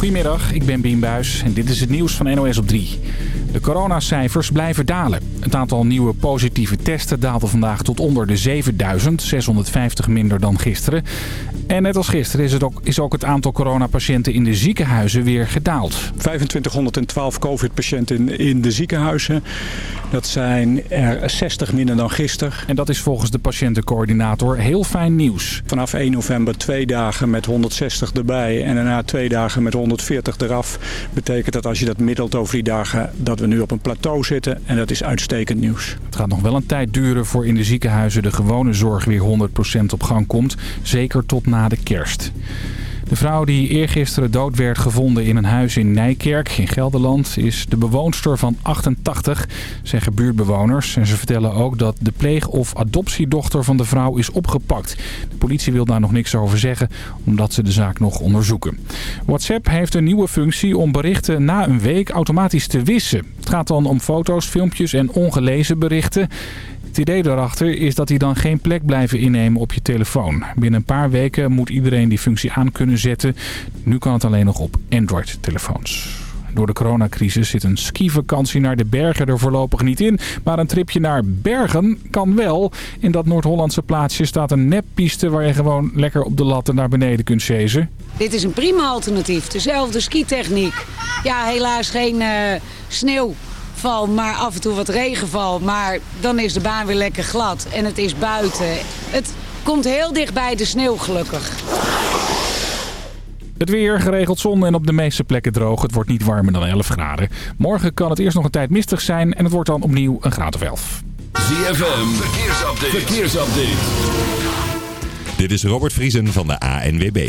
Goedemiddag, ik ben Bien Buis en dit is het nieuws van NOS op 3. De coronacijfers blijven dalen. Het aantal nieuwe positieve testen daalde vandaag tot onder de 7000, 650 minder dan gisteren. En net als gisteren is, het ook, is ook het aantal coronapatiënten in de ziekenhuizen weer gedaald. 2512 covid-patiënten in, in de ziekenhuizen. Dat zijn er 60 minder dan gisteren. En dat is volgens de patiëntencoördinator heel fijn nieuws. Vanaf 1 november twee dagen met 160 erbij en daarna twee dagen met 140 eraf. Betekent dat als je dat middelt over die dagen dat we nu op een plateau zitten. En dat is uitstekend nieuws. Het gaat nog wel een tijd duren voor in de ziekenhuizen de gewone zorg weer 100% op gang komt. Zeker tot na de kerst. De vrouw die eergisteren dood werd gevonden in een huis in Nijkerk in Gelderland is de bewoonster van 88, zeggen buurtbewoners. En ze vertellen ook dat de pleeg- of adoptiedochter van de vrouw is opgepakt. De politie wil daar nog niks over zeggen, omdat ze de zaak nog onderzoeken. WhatsApp heeft een nieuwe functie om berichten na een week automatisch te wissen. Het gaat dan om foto's, filmpjes en ongelezen berichten. Het idee daarachter is dat die dan geen plek blijven innemen op je telefoon. Binnen een paar weken moet iedereen die functie aan kunnen zetten. Nu kan het alleen nog op Android-telefoons. Door de coronacrisis zit een skivakantie naar de bergen er voorlopig niet in. Maar een tripje naar Bergen kan wel. In dat Noord-Hollandse plaatsje staat een neppiste waar je gewoon lekker op de latten naar beneden kunt chasen. Dit is een prima alternatief. Dezelfde skitechniek. Ja, helaas geen uh, sneeuw val, maar af en toe wat regenval. Maar dan is de baan weer lekker glad en het is buiten. Het komt heel dicht bij de sneeuw gelukkig. Het weer, geregeld zon en op de meeste plekken droog. Het wordt niet warmer dan 11 graden. Morgen kan het eerst nog een tijd mistig zijn en het wordt dan opnieuw een graad of 11. ZFM, verkeersupdate. verkeersupdate. Dit is Robert Vriesen van de ANWB.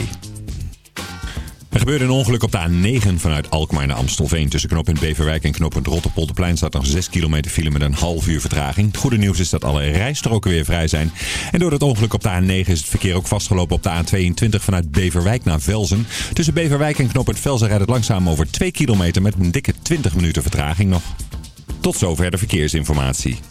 Er gebeurde een ongeluk op de A9 vanuit Alkmaar naar Amstelveen. Tussen knooppunt Beverwijk en knooppunt Rotterpolderplein staat nog 6 kilometer file met een half uur vertraging. Het goede nieuws is dat alle rijstroken weer vrij zijn. En door het ongeluk op de A9 is het verkeer ook vastgelopen op de A22 vanuit Beverwijk naar Velzen. Tussen Beverwijk en knooppunt Velzen rijdt het langzaam over 2 kilometer met een dikke 20 minuten vertraging nog. Tot zover de verkeersinformatie.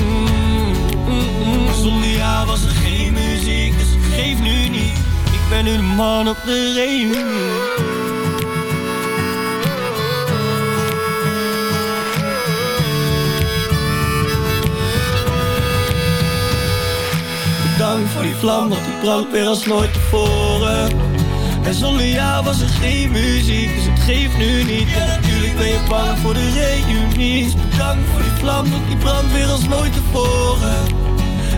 Zonder jou was er geen muziek, dus geef nu niet. Ik ben nu de man op de reunie. Bedankt voor die vlam, want die brandt weer als nooit tevoren. En zonder jou was er geen muziek, dus het geeft nu niet. En natuurlijk ben je bang voor de reunie. Dus bedankt voor die vlam, want die brandt weer als nooit tevoren.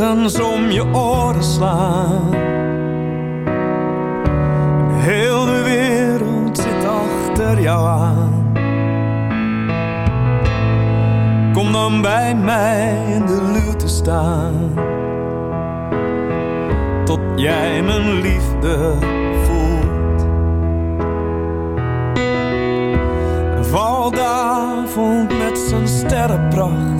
Regens om je oren slaan. Heel de wereld zit achter jou aan. Kom dan bij mij in de luw te staan. Tot jij mijn liefde voelt. Valt avond met zijn sterrenpracht.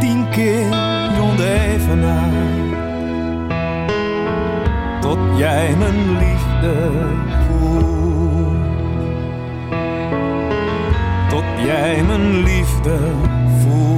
Tien keer rond even naar. Tot jij mijn liefde voelt. Tot jij mijn liefde voelt.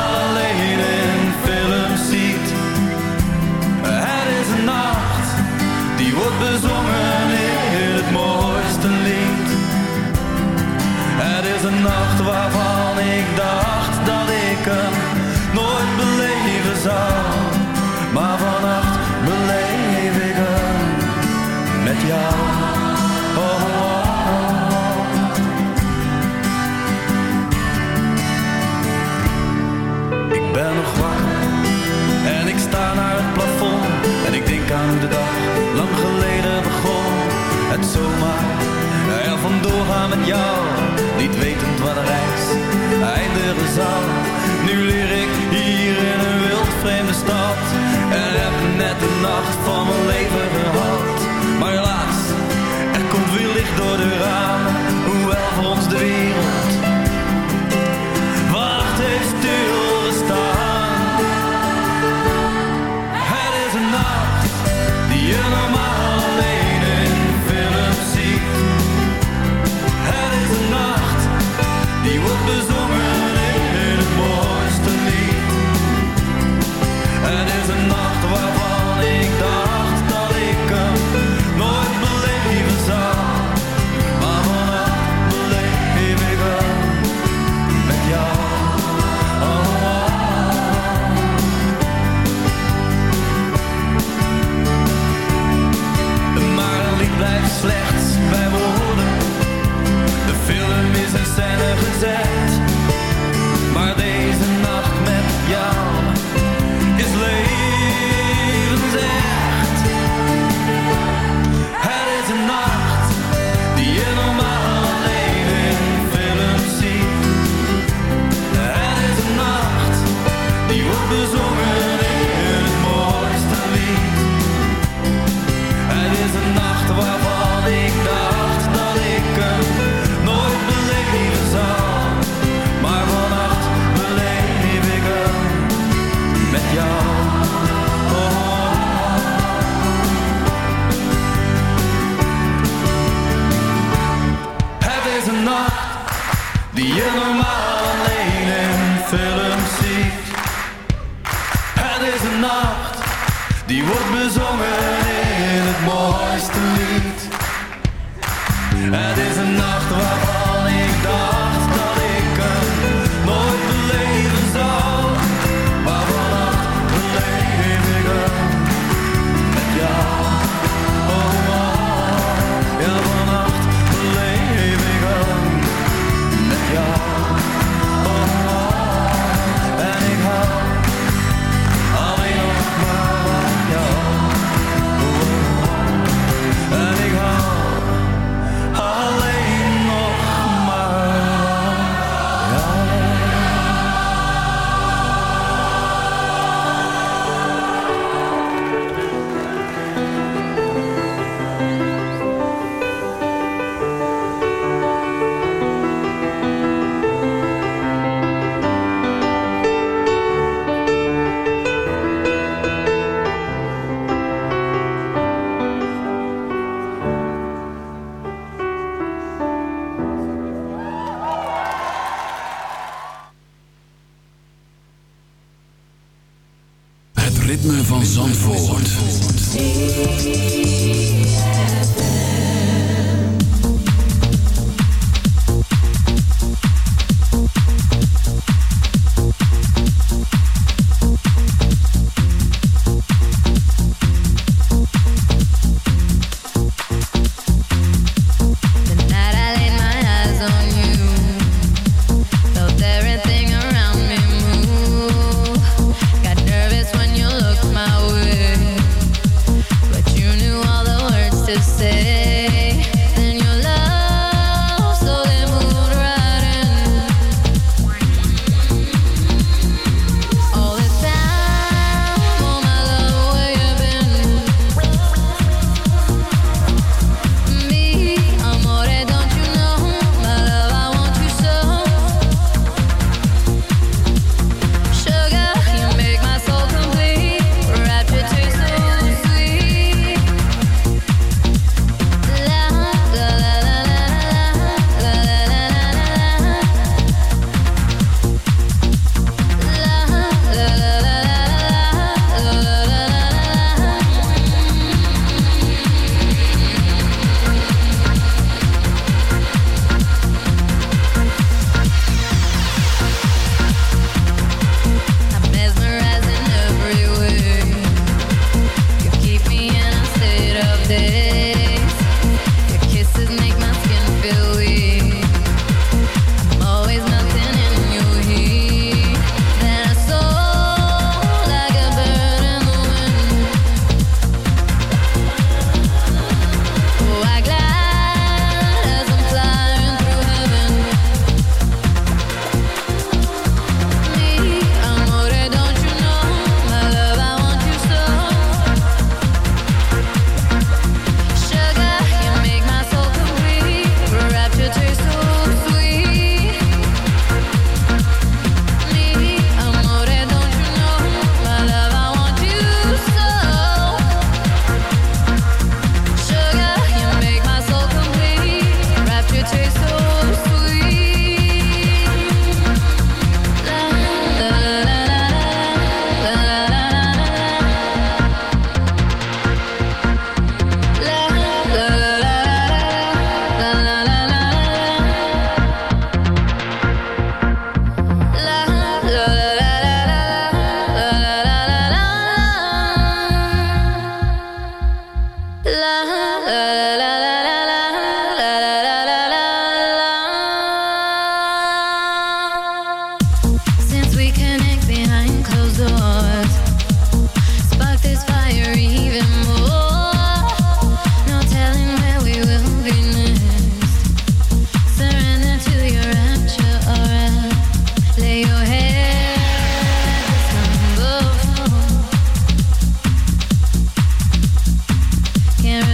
ik dacht dat ik hem nooit beleven zou.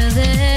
there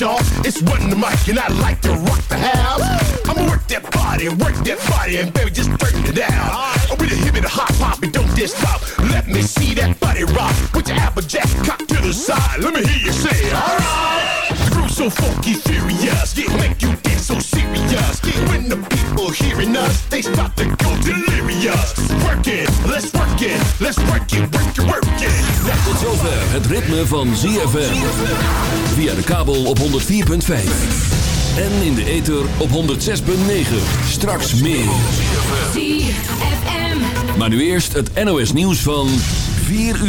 Y'all. It's Run the Mic, and I like to rock the house. I'ma work that body, work that body, and baby, just turn it down. I'm with a hip and hop and don't just stop. Let me see that body rock. Put your applejack cock to the side. Let me hear you say, alright. The groove's so funky, furious. Yeah, make you dance so serious. When the people hearing us, they start to go delirious. Work it, let's work it, let's work it, work it, work it. Tot zover het ritme van ZFM. Via de kabel op 104.5. En in de ether op 106.9. Straks meer. Maar nu eerst het NOS nieuws van 4 uur.